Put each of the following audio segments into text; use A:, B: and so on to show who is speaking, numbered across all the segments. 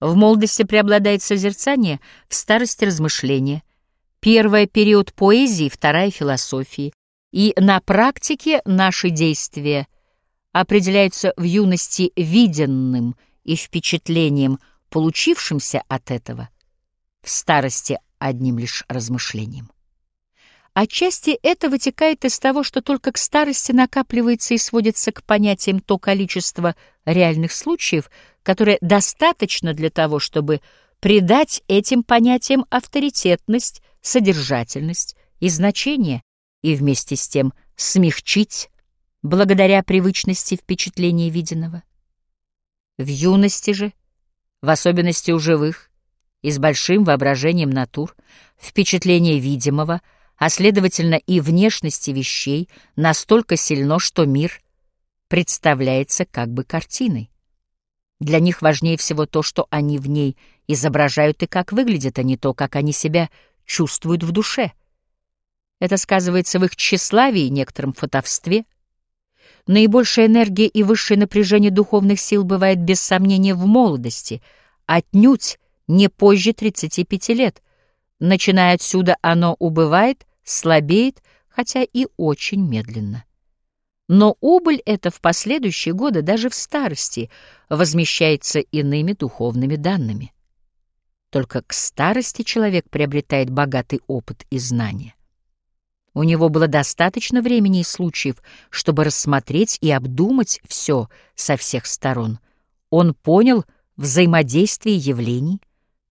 A: В молодости преобладает созерцание, в старости — размышление. Первая — период поэзии, вторая — философии. И на практике наши действия определяются в юности виденным и впечатлением, получившимся от этого, в старости одним лишь размышлением. Отчасти это вытекает из того, что только к старости накапливается и сводится к понятиям то количество реальных случаев, которое достаточно для того, чтобы придать этим понятиям авторитетность, содержательность и значение, и вместе с тем смягчить, благодаря привычности впечатления виденного. В юности же, в особенности у живых, и с большим воображением натур, впечатление видимого — а следовательно и внешности вещей, настолько сильно, что мир представляется как бы картиной. Для них важнее всего то, что они в ней изображают и как выглядят, а не то, как они себя чувствуют в душе. Это сказывается в их тщеславии и некотором фотовстве. Наибольшая энергия и высшее напряжение духовных сил бывает без сомнения в молодости, отнюдь не позже 35 лет, Начиная отсюда, оно убывает, слабеет, хотя и очень медленно. Но убыль эта в последующие годы, даже в старости, возмещается иными духовными данными. Только к старости человек приобретает богатый опыт и знания. У него было достаточно времени и случаев, чтобы рассмотреть и обдумать все со всех сторон. Он понял взаимодействие явлений,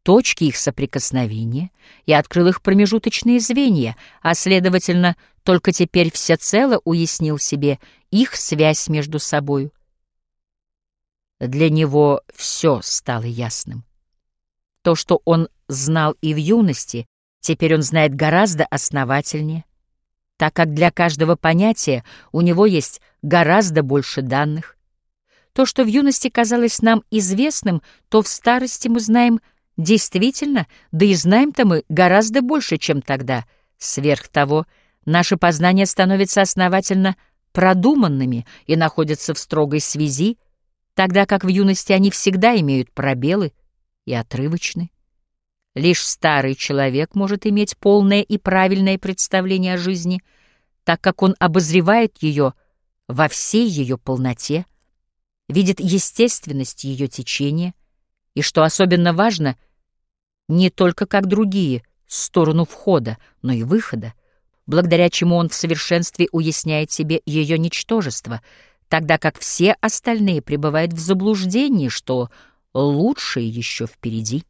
A: точки их соприкосновения и открыл их промежуточные звенья, а, следовательно, только теперь всецело уяснил себе их связь между собою. Для него все стало ясным. То, что он знал и в юности, теперь он знает гораздо основательнее, так как для каждого понятия у него есть гораздо больше данных. То, что в юности казалось нам известным, то в старости мы знаем — Действительно, да и знаем-то мы гораздо больше, чем тогда. Сверх того, наши познания становятся основательно продуманными и находятся в строгой связи, тогда как в юности они всегда имеют пробелы и отрывочны. Лишь старый человек может иметь полное и правильное представление о жизни, так как он обозревает ее во всей ее полноте, видит естественность ее течения — и, что особенно важно, не только как другие, сторону входа, но и выхода, благодаря чему он в совершенстве уясняет себе ее ничтожество, тогда как все остальные пребывают в заблуждении, что лучшее еще впереди.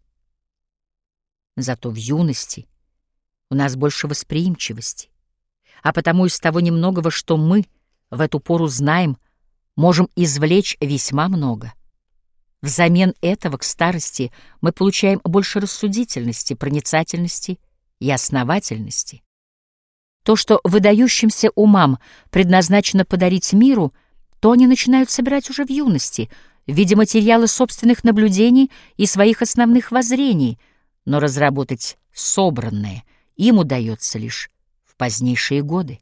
A: Зато в юности у нас больше восприимчивости, а потому из того немногого, что мы в эту пору знаем, можем извлечь весьма много — Взамен этого к старости мы получаем больше рассудительности, проницательности и основательности. То, что выдающимся умам предназначено подарить миру, то они начинают собирать уже в юности, в виде материала собственных наблюдений и своих основных воззрений, но разработать собранное им удается лишь в позднейшие годы.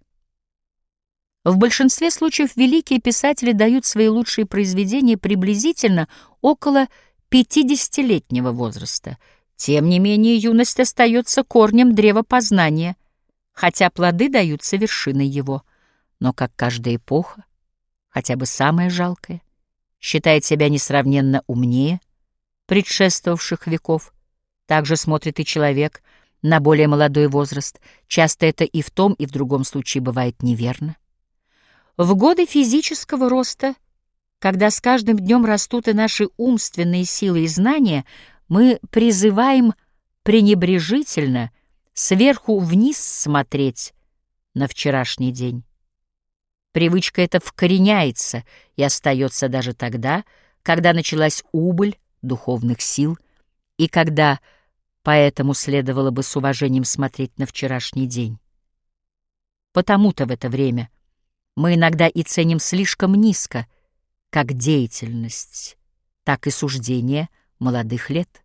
A: В большинстве случаев великие писатели дают свои лучшие произведения приблизительно около 50-летнего возраста. Тем не менее, юность остается корнем древа познания, хотя плоды даются вершиной его. Но, как каждая эпоха, хотя бы самая жалкая, считает себя несравненно умнее предшествовавших веков, также смотрит и человек на более молодой возраст. Часто это и в том, и в другом случае бывает неверно. В годы физического роста, когда с каждым днем растут и наши умственные силы и знания, мы призываем пренебрежительно сверху вниз смотреть на вчерашний день. Привычка эта вкореняется и остается даже тогда, когда началась убыль духовных сил и когда поэтому следовало бы с уважением смотреть на вчерашний день. Потому-то в это время — мы иногда и ценим слишком низко как деятельность, так и суждение молодых лет.